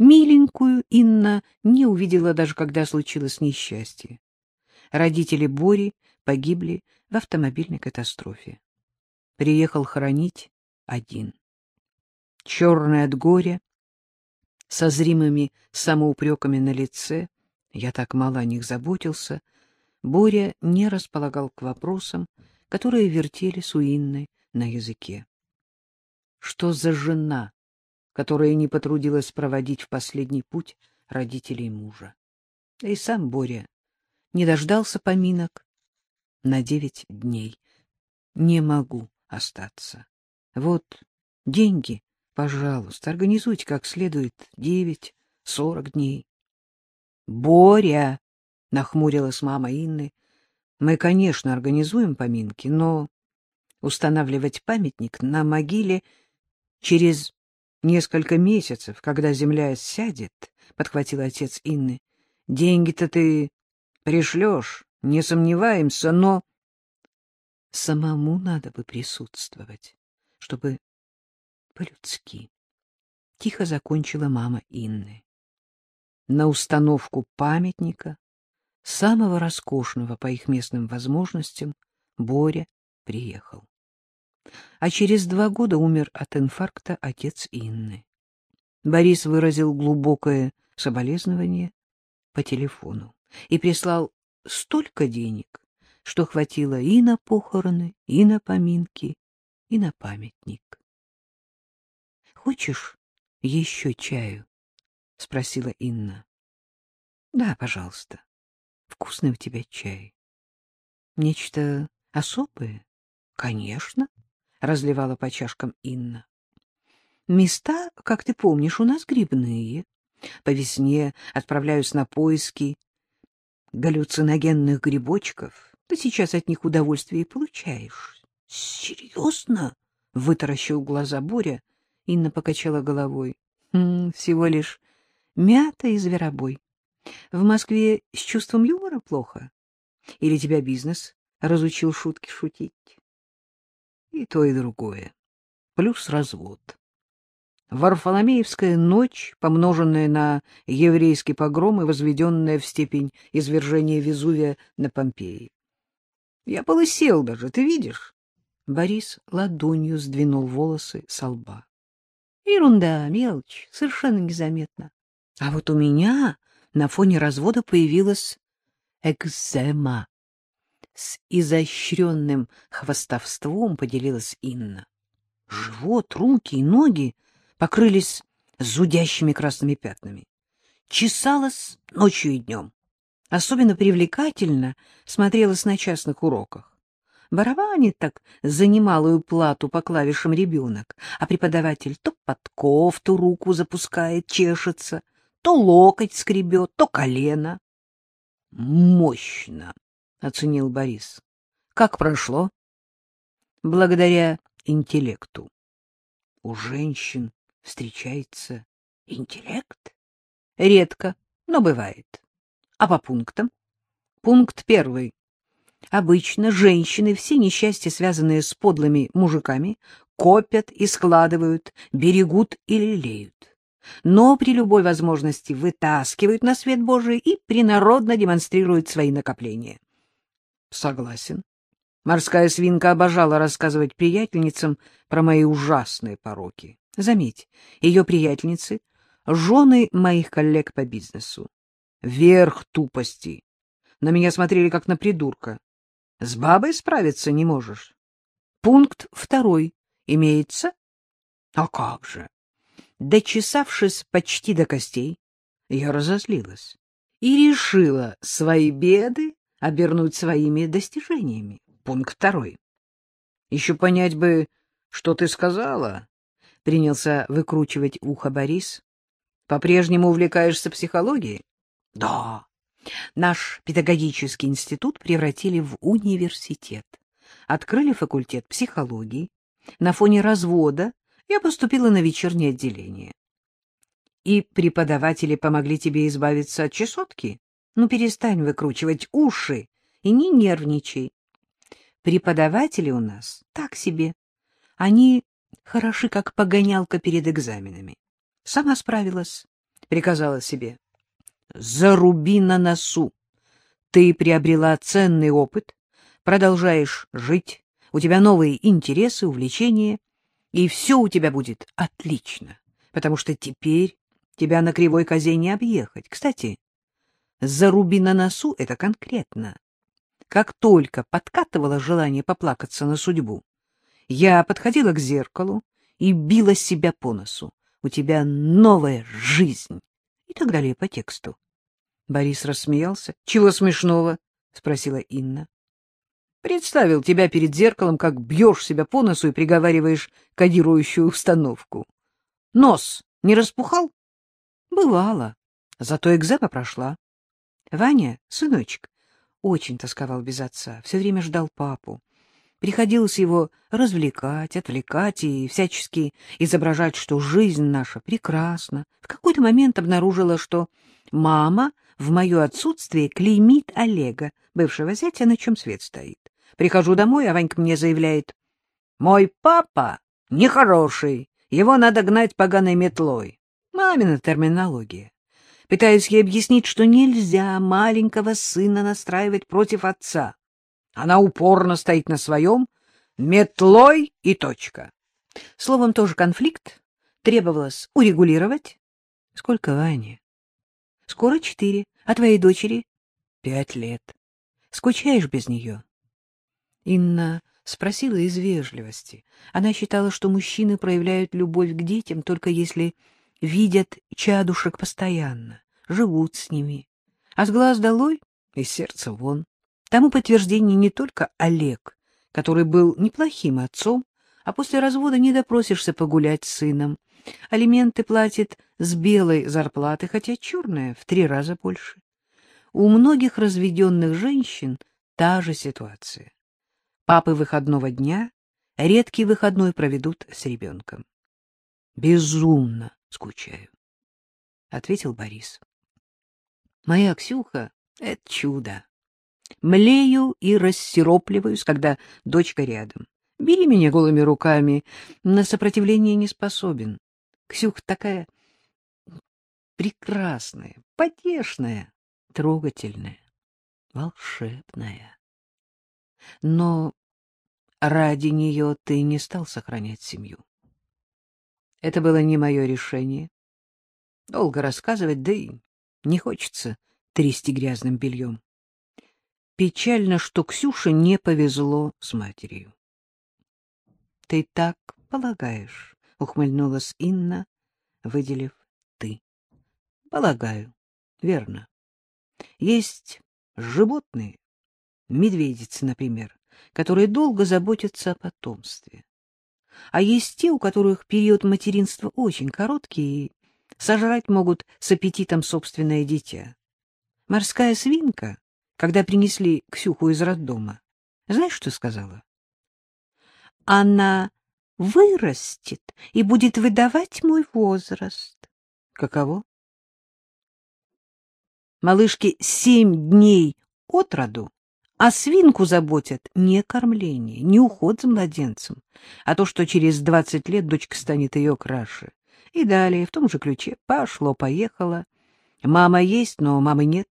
Миленькую Инна не увидела даже, когда случилось несчастье. Родители Бори погибли в автомобильной катастрофе. Приехал хоронить один. Черный от горя, со зримыми самоупреками на лице, я так мало о них заботился, Боря не располагал к вопросам, которые вертелись у Инны на языке. Что за жена, которая не потрудилась проводить в последний путь родителей мужа? И сам Боря не дождался поминок на девять дней. Не могу остаться. Вот деньги, пожалуйста, организуйте как следует девять, сорок дней. — Боря! — нахмурилась мама Инны. — Мы, конечно, организуем поминки, но устанавливать памятник на могиле через несколько месяцев, когда земля сядет, — подхватил отец Инны. — Деньги-то ты пришлешь, не сомневаемся, но... Самому надо бы присутствовать, чтобы по-людски. Тихо закончила мама Инны. На установку памятника, самого роскошного по их местным возможностям, Боря приехал. А через два года умер от инфаркта отец Инны. Борис выразил глубокое соболезнование по телефону и прислал столько денег, что хватило и на похороны, и на поминки, и на памятник. — Хочешь еще чаю? — спросила Инна. — Да, пожалуйста. Вкусный у тебя чай. — Нечто особое? — Конечно, — разливала по чашкам Инна. — Места, как ты помнишь, у нас грибные. По весне отправляюсь на поиски галлюциногенных грибочков. Ты сейчас от них удовольствие получаешь. — Серьезно? — вытаращил глаза Боря. Инна покачала головой. «Хм, — Всего лишь мята и зверобой. В Москве с чувством юмора плохо? Или тебя бизнес разучил шутки шутить? И то, и другое. Плюс развод. Варфоломеевская ночь, помноженная на еврейский погром и возведенная в степень извержения Везувия на Помпеи. Я полысел даже, ты видишь? Борис ладонью сдвинул волосы со лба. Ерунда, мелочь, совершенно незаметно. А вот у меня на фоне развода появилась экзема. С изощренным хвостовством поделилась Инна. Живот, руки и ноги покрылись зудящими красными пятнами. Чесалась ночью и днем. Особенно привлекательно смотрелась на частных уроках. Барабанит так за плату по клавишам ребенок, а преподаватель то под кофту руку запускает, чешется, то локоть скребет, то колено. — Мощно, — оценил Борис. — Как прошло? — Благодаря интеллекту. У женщин встречается интеллект? Редко, но бывает. А по пунктам? Пункт первый. Обычно женщины все несчастья, связанные с подлыми мужиками, копят и складывают, берегут и лелеют. Но при любой возможности вытаскивают на свет Божий и принародно демонстрируют свои накопления. Согласен. Морская свинка обожала рассказывать приятельницам про мои ужасные пороки. Заметь, ее приятельницы — жены моих коллег по бизнесу. Верх тупости. На меня смотрели как на придурка. С бабой справиться не можешь. Пункт второй имеется? А как же? Дочесавшись почти до костей, я разозлилась и решила свои беды обернуть своими достижениями. Пункт второй. Еще понять бы, что ты сказала, — принялся выкручивать ухо Борис. — По-прежнему увлекаешься психологией? — Да. Наш педагогический институт превратили в университет. Открыли факультет психологии. На фоне развода я поступила на вечернее отделение. И преподаватели помогли тебе избавиться от чесотки? Ну, перестань выкручивать уши и не нервничай. Преподаватели у нас так себе. Они хороши, как погонялка перед экзаменами. Сама справилась. приказала себе. Заруби на носу. Ты приобрела ценный опыт, продолжаешь жить, у тебя новые интересы, увлечения, и все у тебя будет отлично, потому что теперь тебя на кривой козе не объехать. Кстати, заруби на носу — это конкретно. Как только подкатывало желание поплакаться на судьбу, я подходила к зеркалу и била себя по носу. У тебя новая жизнь. И так далее по тексту. Борис рассмеялся. — Чего смешного? — спросила Инна. — Представил тебя перед зеркалом, как бьешь себя по носу и приговариваешь кодирующую установку. — Нос не распухал? — Бывало. Зато экзема прошла. Ваня, сыночек, очень тосковал без отца, все время ждал папу. Приходилось его развлекать, отвлекать и всячески изображать, что жизнь наша прекрасна. В какой-то момент обнаружила, что мама в мое отсутствие клеймит Олега, бывшего зятя, на чем свет стоит. Прихожу домой, а Ванька мне заявляет, «Мой папа нехороший, его надо гнать поганой метлой». Мамина терминология. Пытаюсь ей объяснить, что нельзя маленького сына настраивать против отца. Она упорно стоит на своем, метлой и точка. Словом, тоже конфликт. Требовалось урегулировать. Сколько, Ваня? Скоро четыре. А твоей дочери? Пять лет. Скучаешь без нее? Инна спросила из вежливости. Она считала, что мужчины проявляют любовь к детям только если видят чадушек постоянно, живут с ними. А с глаз долой и сердца вон. Тому подтверждение не только Олег, который был неплохим отцом, а после развода не допросишься погулять с сыном. Алименты платит с белой зарплаты, хотя черная в три раза больше. У многих разведенных женщин та же ситуация. Папы выходного дня редкий выходной проведут с ребенком. — Безумно скучаю, — ответил Борис. — Моя Ксюха — это чудо. Млею и рассиропливаюсь, когда дочка рядом. Бери меня голыми руками, на сопротивление не способен. Ксюх такая прекрасная, потешная, трогательная, волшебная. Но ради нее ты не стал сохранять семью. Это было не мое решение. Долго рассказывать, да и не хочется трясти грязным бельем. Печально, что Ксюше не повезло с матерью. — Ты так полагаешь, — ухмыльнулась Инна, выделив «ты». — Полагаю, верно. Есть животные, медведицы, например, которые долго заботятся о потомстве. А есть те, у которых период материнства очень короткий и сожрать могут с аппетитом собственное дитя. Морская свинка когда принесли Ксюху из роддома. Знаешь, что сказала? Она вырастет и будет выдавать мой возраст. Каково? Малышке семь дней от роду, а свинку заботят не кормление, не уход за младенцем, а то, что через двадцать лет дочка станет ее краше. И далее, в том же ключе, пошло-поехало. Мама есть, но мамы нет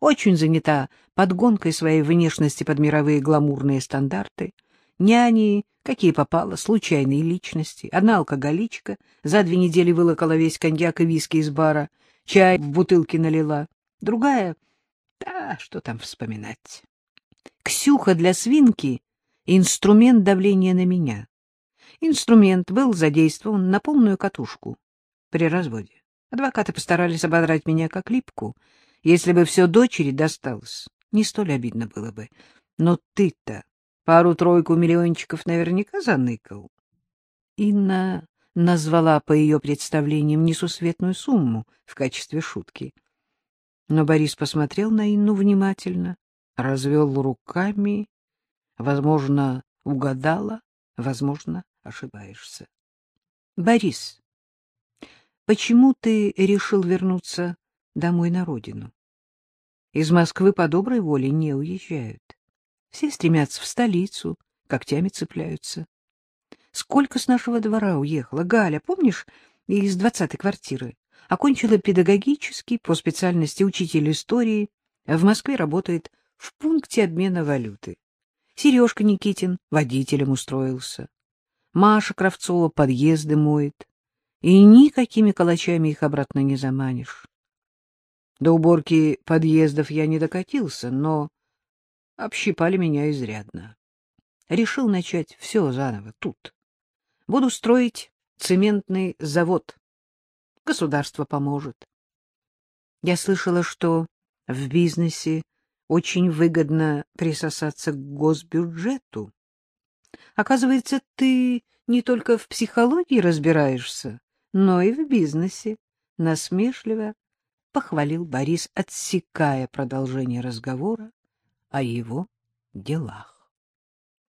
очень занята подгонкой своей внешности под мировые гламурные стандарты. Няни, какие попало, случайные личности. Одна алкоголичка за две недели вылокала весь коньяк и виски из бара, чай в бутылке налила. Другая, да, что там вспоминать. Ксюха для свинки — инструмент давления на меня. Инструмент был задействован на полную катушку при разводе. Адвокаты постарались ободрать меня как липку — если бы все дочери досталось, не столь обидно было бы. Но ты-то пару-тройку миллиончиков наверняка заныкал. Инна назвала по ее представлениям несусветную сумму в качестве шутки. Но Борис посмотрел на Инну внимательно, развел руками. Возможно, угадала, возможно, ошибаешься. — Борис, почему ты решил вернуться домой на родину. Из Москвы по доброй воле не уезжают. Все стремятся в столицу, когтями цепляются. Сколько с нашего двора уехало? Галя, помнишь, из двадцатой квартиры? Окончила педагогический по специальности учитель истории. В Москве работает в пункте обмена валюты. Сережка Никитин водителем устроился. Маша Кравцова подъезды моет. И никакими калачами их обратно не заманишь. До уборки подъездов я не докатился, но общипали меня изрядно. Решил начать все заново тут. Буду строить цементный завод. Государство поможет. Я слышала, что в бизнесе очень выгодно присосаться к госбюджету. Оказывается, ты не только в психологии разбираешься, но и в бизнесе. Насмешливо похвалил Борис, отсекая продолжение разговора о его делах.